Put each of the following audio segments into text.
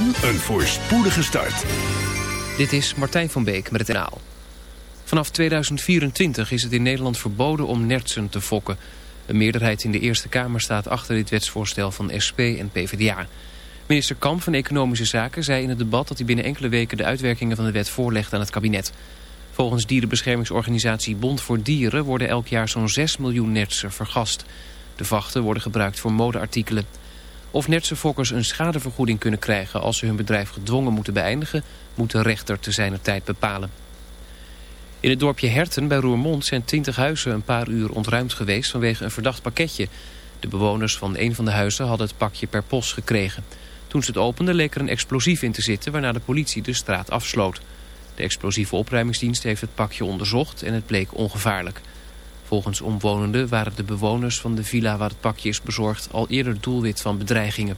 en een voorspoedige start. Dit is Martijn van Beek met het NAal. Vanaf 2024 is het in Nederland verboden om nertsen te fokken. Een meerderheid in de Eerste Kamer staat achter dit wetsvoorstel van SP en PvdA. Minister Kamp van Economische Zaken zei in het debat dat hij binnen enkele weken de uitwerkingen van de wet voorlegt aan het kabinet. Volgens dierenbeschermingsorganisatie Bond voor Dieren worden elk jaar zo'n 6 miljoen nertsen vergast. De vachten worden gebruikt voor modeartikelen. Of fokkers een schadevergoeding kunnen krijgen als ze hun bedrijf gedwongen moeten beëindigen, moet de rechter te zijner tijd bepalen. In het dorpje Herten bij Roermond zijn 20 huizen een paar uur ontruimd geweest vanwege een verdacht pakketje. De bewoners van een van de huizen hadden het pakje per post gekregen. Toen ze het openden leek er een explosief in te zitten waarna de politie de straat afsloot. De explosieve opruimingsdienst heeft het pakje onderzocht en het bleek ongevaarlijk. Volgens omwonenden waren de bewoners van de villa waar het pakje is bezorgd al eerder doelwit van bedreigingen.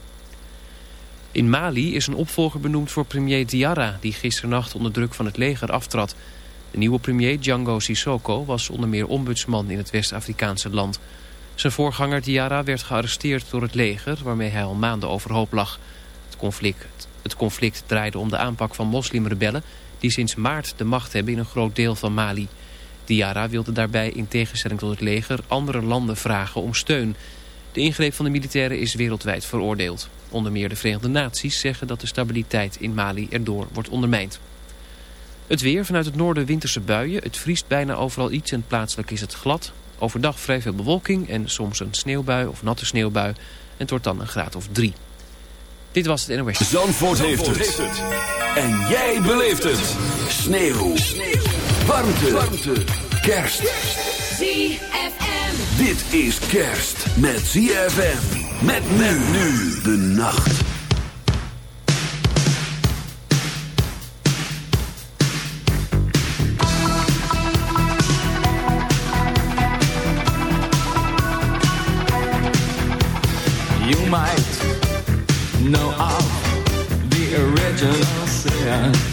In Mali is een opvolger benoemd voor premier Diarra die gisternacht onder druk van het leger aftrad. De nieuwe premier Django Sissoko was onder meer ombudsman in het West-Afrikaanse land. Zijn voorganger Diarra werd gearresteerd door het leger waarmee hij al maanden overhoop lag. Het conflict, het conflict draaide om de aanpak van moslimrebellen die sinds maart de macht hebben in een groot deel van Mali. Diara wilde daarbij in tegenstelling tot het leger andere landen vragen om steun. De ingreep van de militairen is wereldwijd veroordeeld. Onder meer de Verenigde Naties zeggen dat de stabiliteit in Mali erdoor wordt ondermijnd. Het weer vanuit het noorden winterse buien. Het vriest bijna overal iets en plaatselijk is het glad. Overdag vrij veel bewolking en soms een sneeuwbui of natte sneeuwbui. En het wordt dan een graad of drie. Dit was het NOS. Zandvoort, Zandvoort heeft, het. En jij beleeft het. Sneeuw. Sneeuw. Warmte. Warmte. Kerst. ZFM. Dit is kerst met ZFM. Met men nu de nacht. You might know of the original sin.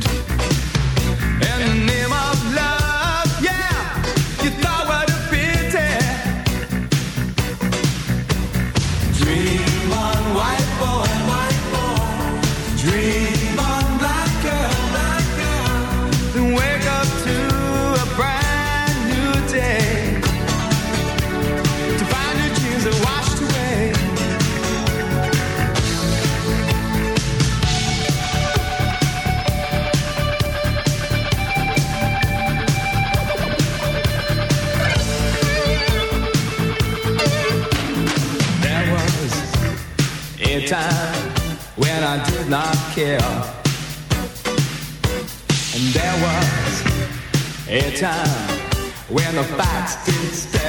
The facts. did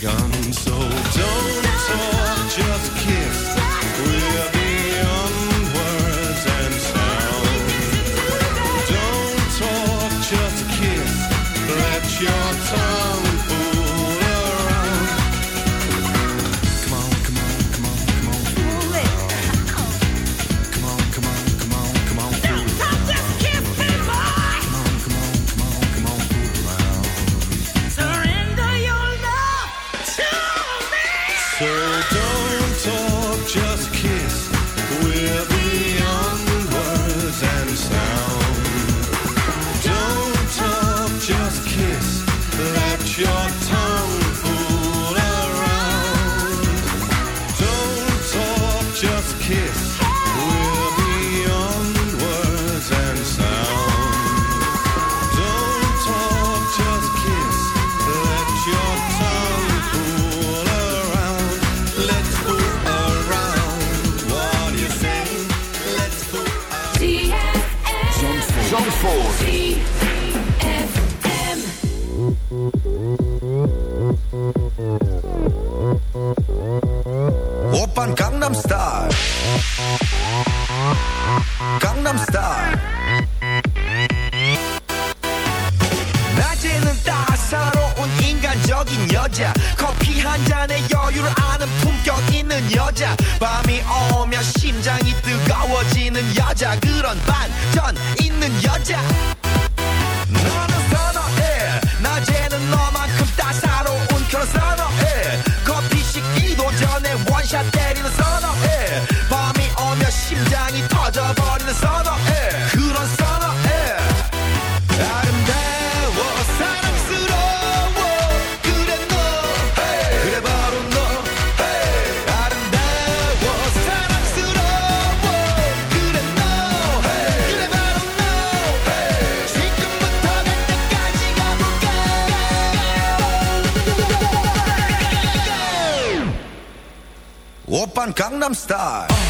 begun. So don't talk, just kiss. Gangnam Style.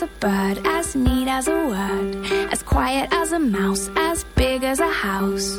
As a bird, as neat as a word, as quiet as a mouse, as big as a house.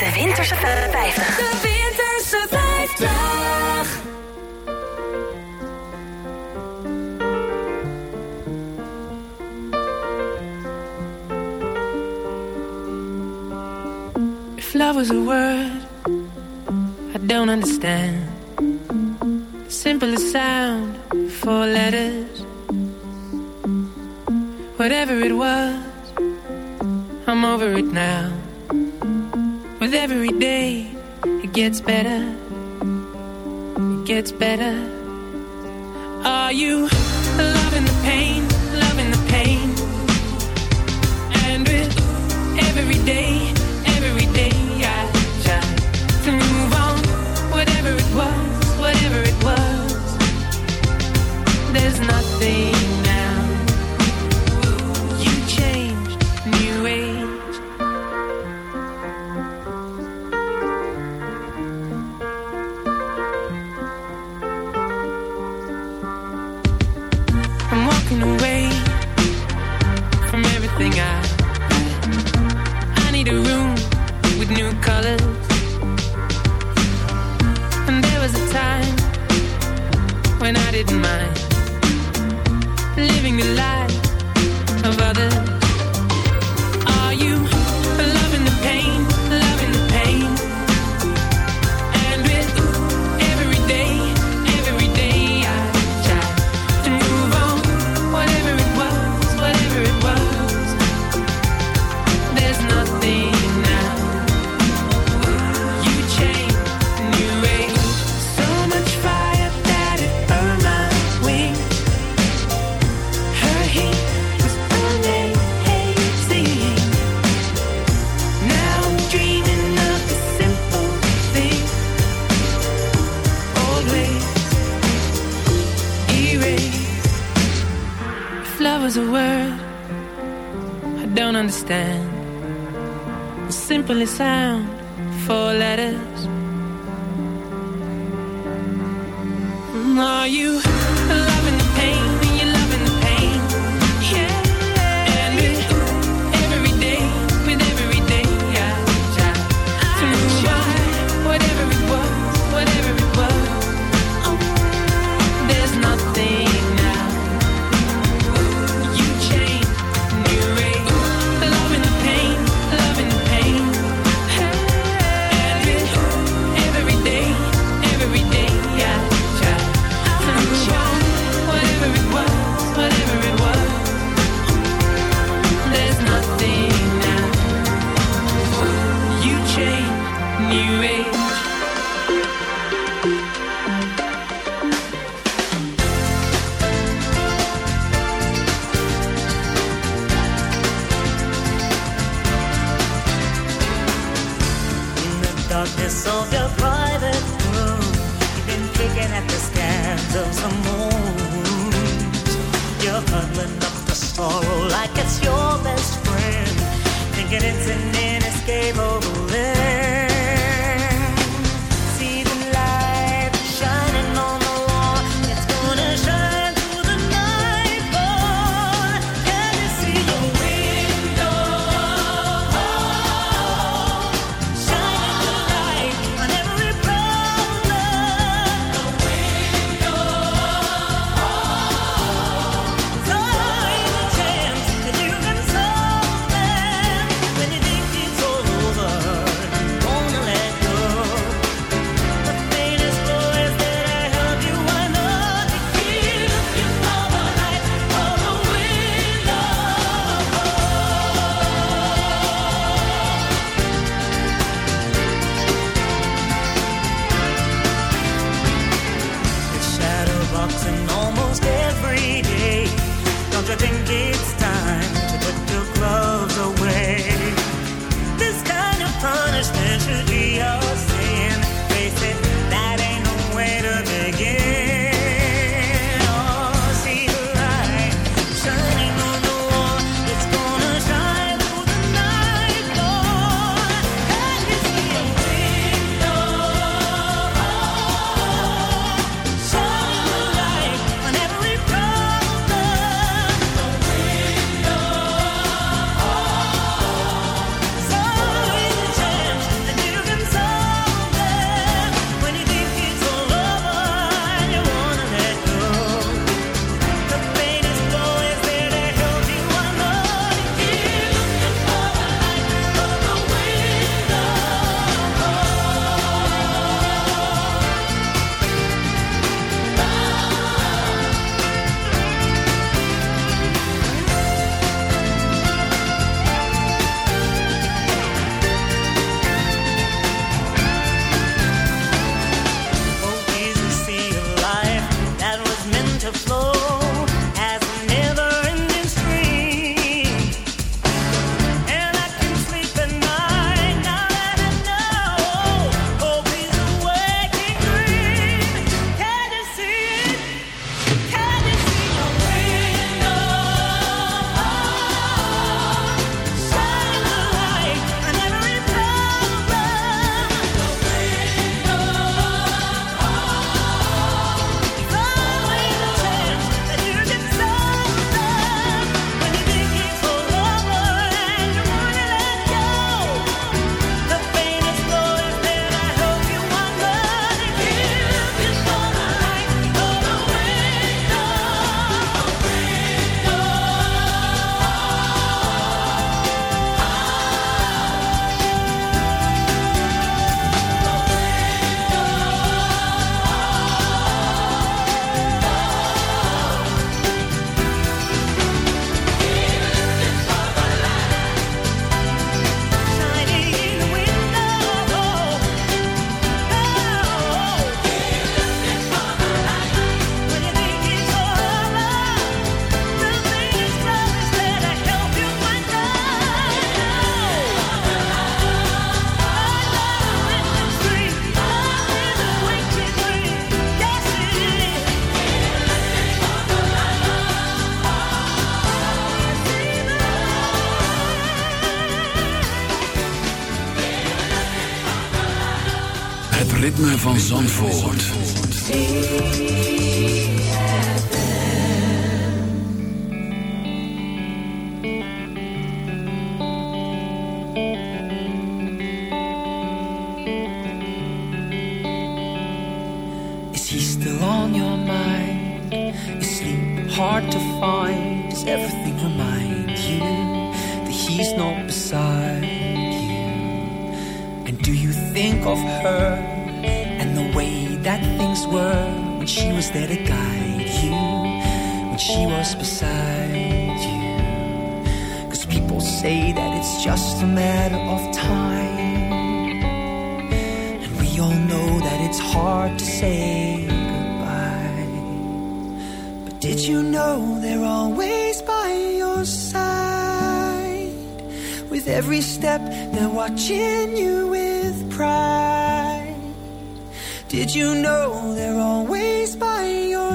De Winterse 50. De Winterse 50. If love was a word I don't understand. The simplest sound, four letters. Whatever it was, I'm over it now. With every day, it gets better. It gets better. Are you loving the pain, loving the pain? And with every day,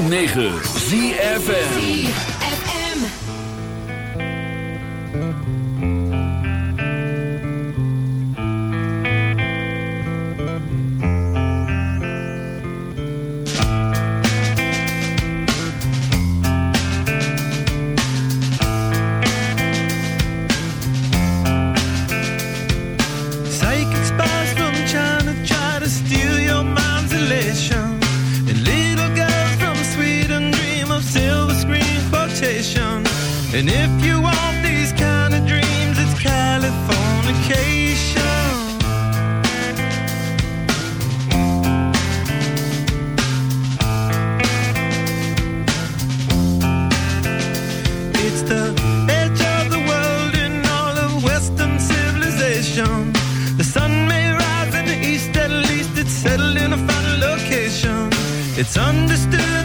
106.9 It's understood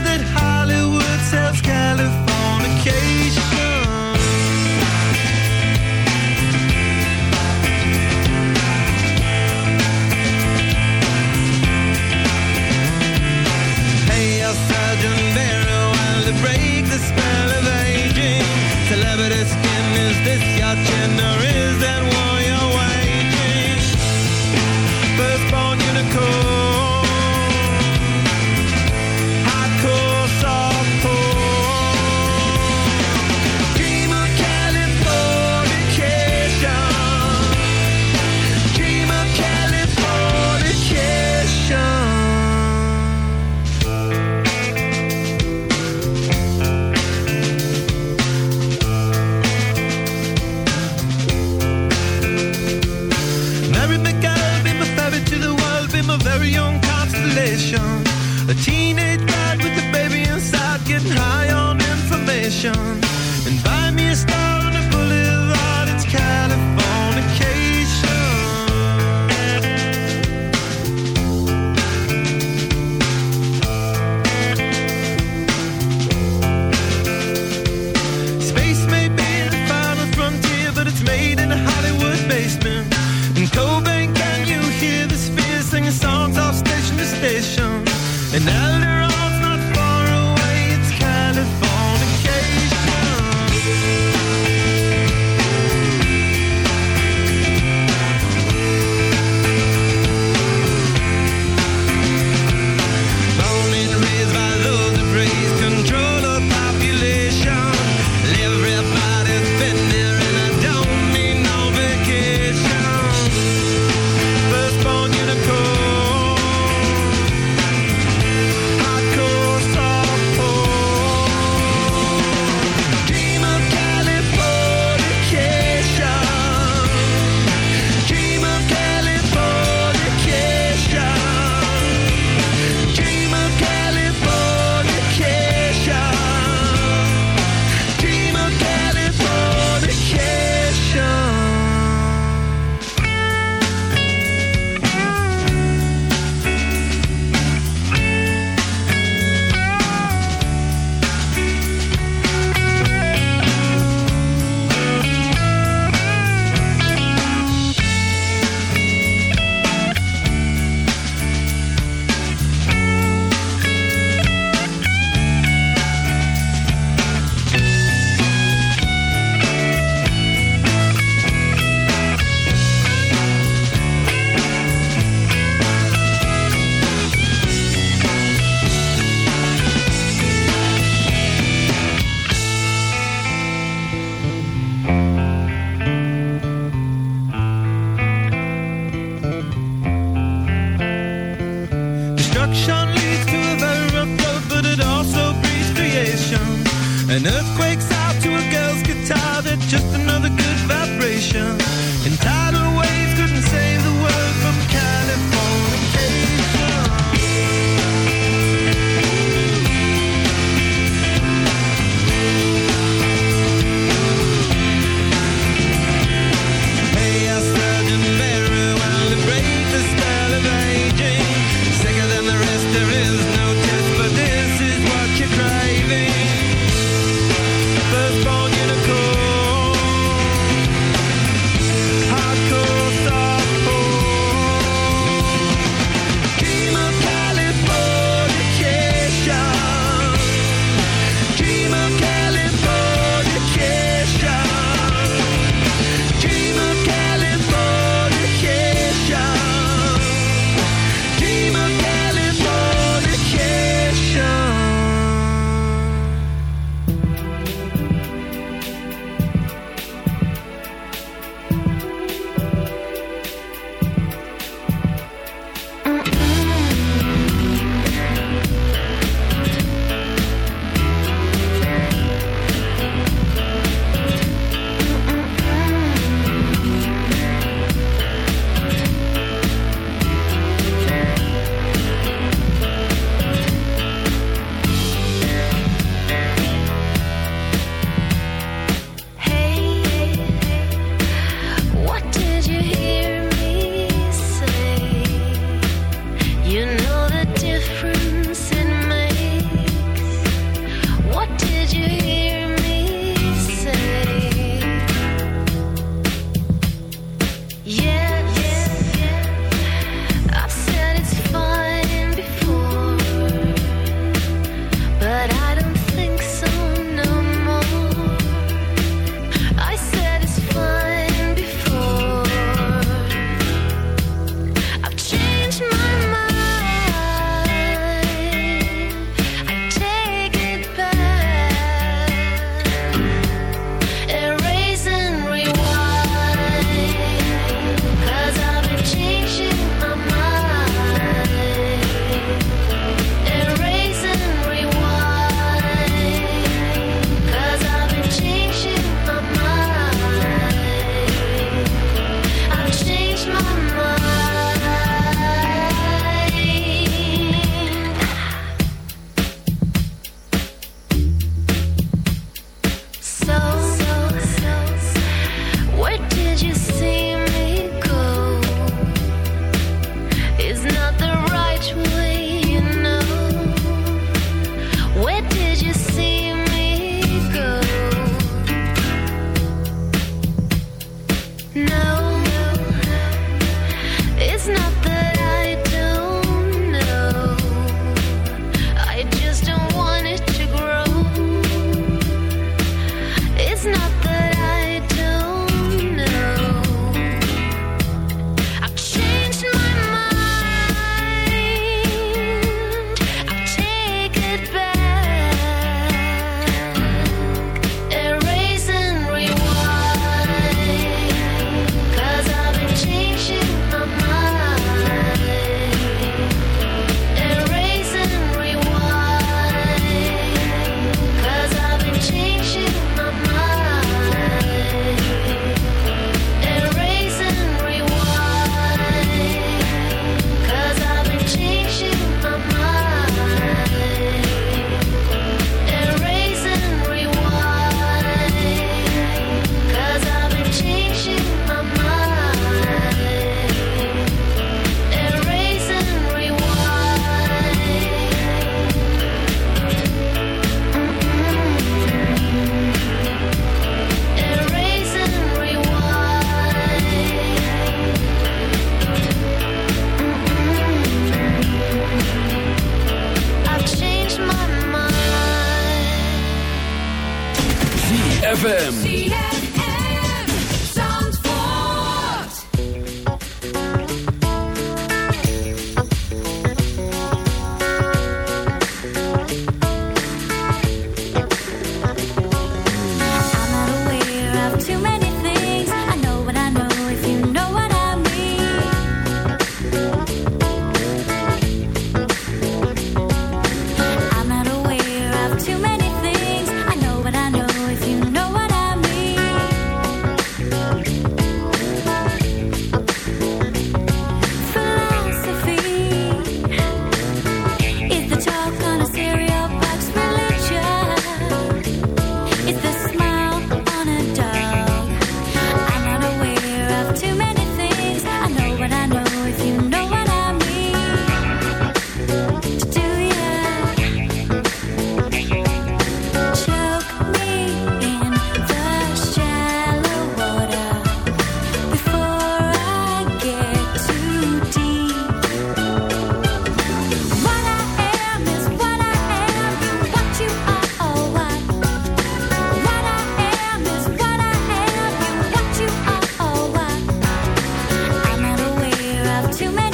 too many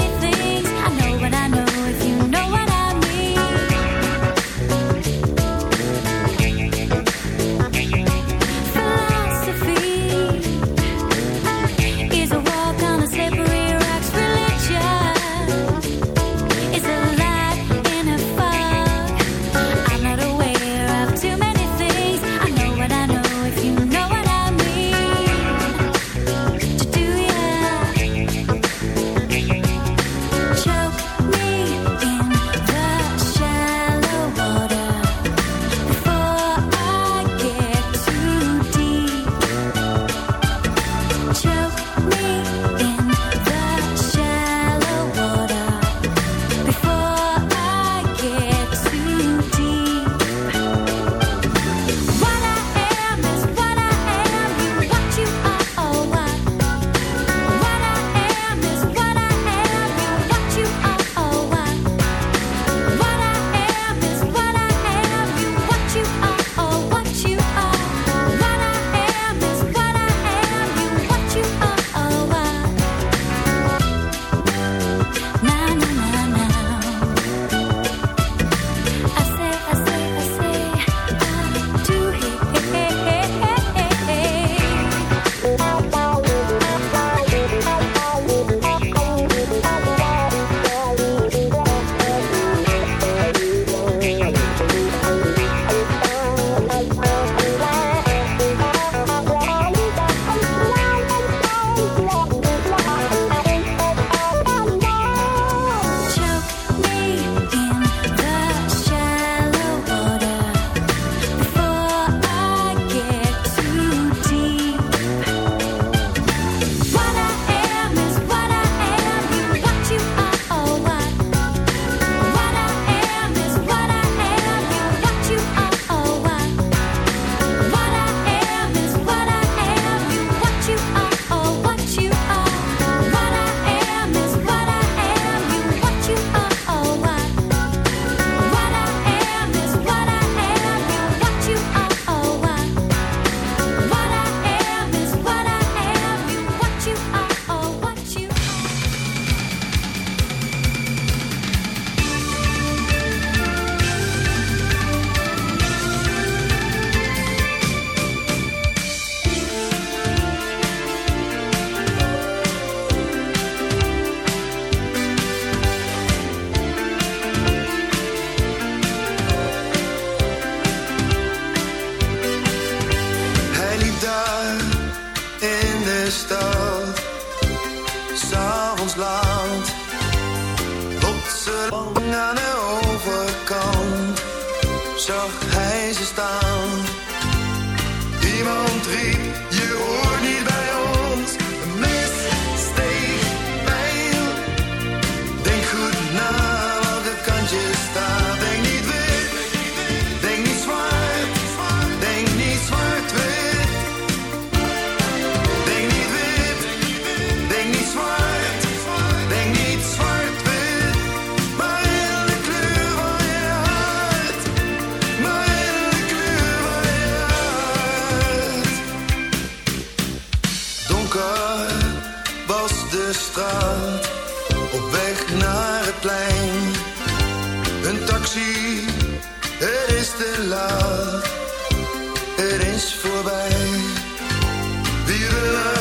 op weg naar het plein. Een taxi, er is te laat, er is voorbij. Wie wil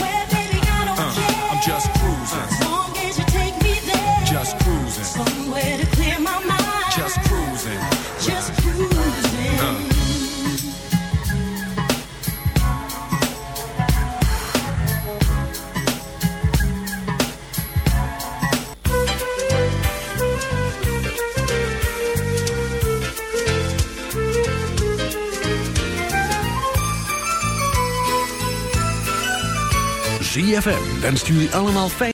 ZFM wenst jullie allemaal fijn.